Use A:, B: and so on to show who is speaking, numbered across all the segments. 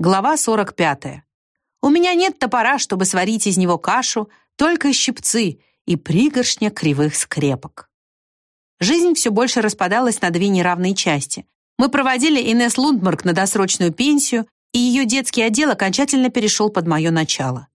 A: Глава 45. У меня нет топора, чтобы сварить из него кашу, только щипцы и пригоршня кривых скрепок. Жизнь все больше распадалась на две неравные части. Мы проводили Инесс Лундмарк на досрочную пенсию, и ее детский отдел окончательно перешел под мое начало.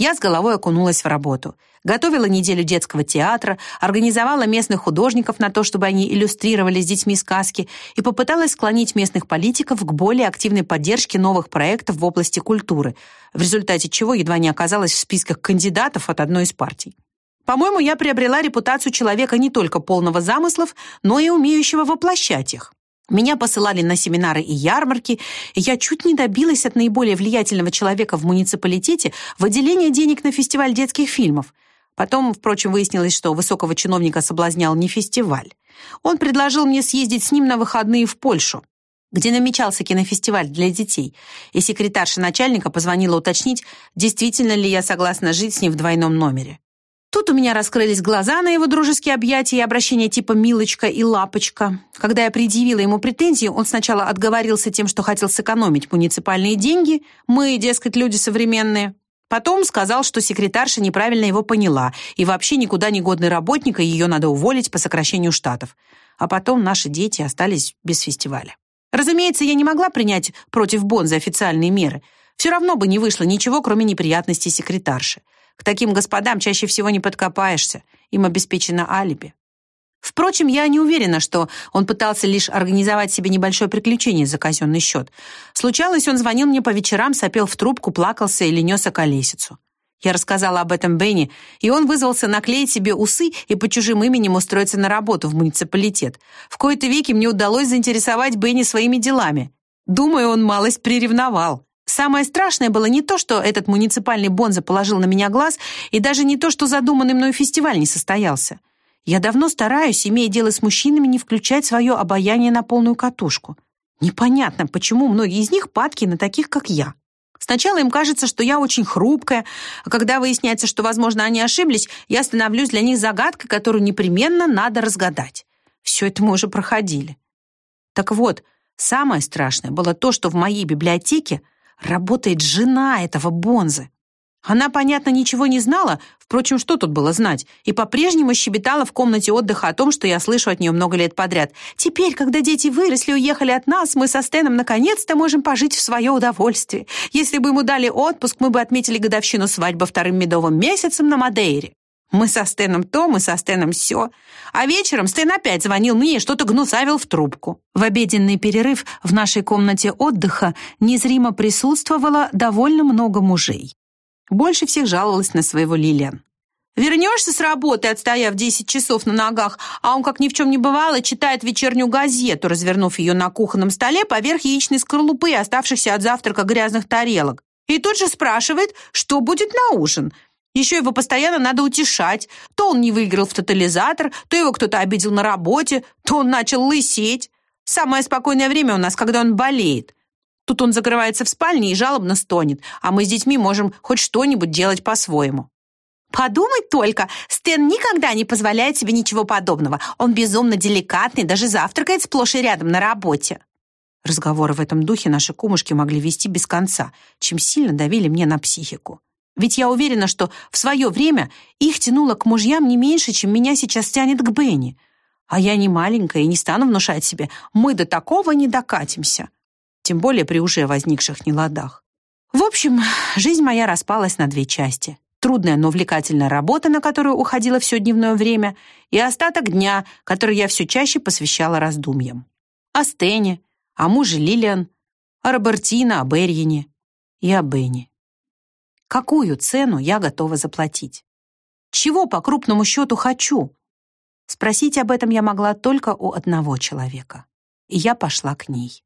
A: Я с головой окунулась в работу. Готовила неделю детского театра, организовала местных художников на то, чтобы они иллюстрировали с детьми сказки, и попыталась склонить местных политиков к более активной поддержке новых проектов в области культуры, в результате чего едва не оказалась в списках кандидатов от одной из партий. По-моему, я приобрела репутацию человека не только полного замыслов, но и умеющего воплощать их. Меня посылали на семинары и ярмарки, и я чуть не добилась от наиболее влиятельного человека в муниципалитете выделения денег на фестиваль детских фильмов. Потом, впрочем, выяснилось, что высокого чиновника соблазнял не фестиваль. Он предложил мне съездить с ним на выходные в Польшу, где намечался кинофестиваль для детей, и секретарша начальника позвонила уточнить, действительно ли я согласна жить с ним в двойном номере. У меня раскрылись глаза на его дружеские объятия и обращения типа «милочка» и «лапочка». Когда я предъявила ему претензии, он сначала отговорился тем, что хотел сэкономить муниципальные деньги, мы, дескать, люди современные. Потом сказал, что секретарша неправильно его поняла, и вообще никуда не годный работник, и ее надо уволить по сокращению штатов. А потом наши дети остались без фестиваля. Разумеется, я не могла принять против Бонза официальные меры. Все равно бы не вышло ничего, кроме неприятностей секретарши. К таким господам чаще всего не подкопаешься, им обеспечено алиби. Впрочем, я не уверена, что он пытался лишь организовать себе небольшое приключение за казенный счет. Случалось, он звонил мне по вечерам, сопел в трубку, плакался или нес околесицу. Я рассказала об этом Бенни, и он вызвался наклеить себе усы и по чужим именем устроиться на работу в муниципалитет. В кои-то веки мне удалось заинтересовать Бенни своими делами. Думаю, он малость приревновал. Самое страшное было не то, что этот муниципальный бонза положил на меня глаз, и даже не то, что задуманный мной фестиваль не состоялся. Я давно стараюсь, имея дело с мужчинами, не включать свое обаяние на полную катушку. Непонятно, почему многие из них падки на таких, как я. Сначала им кажется, что я очень хрупкая, а когда выясняется, что, возможно, они ошиблись, я становлюсь для них загадкой, которую непременно надо разгадать. Все это мы уже проходили. Так вот, самое страшное было то, что в моей библиотеке Работает жена этого Бонзы. Она, понятно, ничего не знала, впрочем, что тут было знать, и по-прежнему щебетала в комнате отдыха о том, что я слышу от нее много лет подряд. «Теперь, когда дети выросли и уехали от нас, мы со Стеном наконец-то можем пожить в свое удовольствие. Если бы ему дали отпуск, мы бы отметили годовщину свадьбы вторым медовым месяцем на Мадейре. Мы со Стеном то, мы со Стеном все. А вечером Стэн опять звонил мне и что-то гнусавил в трубку. В обеденный перерыв в нашей комнате отдыха незримо присутствовало довольно много мужей. Больше всех жаловалась на своего Лилиан. Вернешься с работы, отстояв 10 часов на ногах, а он, как ни в чем не бывало, читает вечернюю газету, развернув ее на кухонном столе поверх яичной скорлупы и оставшихся от завтрака грязных тарелок. И тут же спрашивает, что будет на ужин – еще его постоянно надо утешать. То он не выиграл в тотализатор, то его кто-то обидел на работе, то он начал лысеть. Самое спокойное время у нас, когда он болеет. Тут он закрывается в спальне и жалобно стонет, а мы с детьми можем хоть что-нибудь делать по-своему. Подумать только, Стэн никогда не позволяет себе ничего подобного. Он безумно деликатный, даже завтракает сплошь и рядом на работе. Разговоры в этом духе наши кумушки могли вести без конца, чем сильно давили мне на психику. Ведь я уверена, что в свое время их тянуло к мужьям не меньше, чем меня сейчас тянет к Бенни. А я не маленькая и не стану внушать себе, мы до такого не докатимся. Тем более при уже возникших неладах. В общем, жизнь моя распалась на две части. Трудная, но увлекательная работа, на которую уходило все дневное время, и остаток дня, который я все чаще посвящала раздумьям. О Стене, о муже Лилиан, о Робертино, о Берьине и о Бенни. Какую цену я готова заплатить? Чего по крупному счету хочу? Спросить об этом я могла только у одного человека. И я пошла к ней.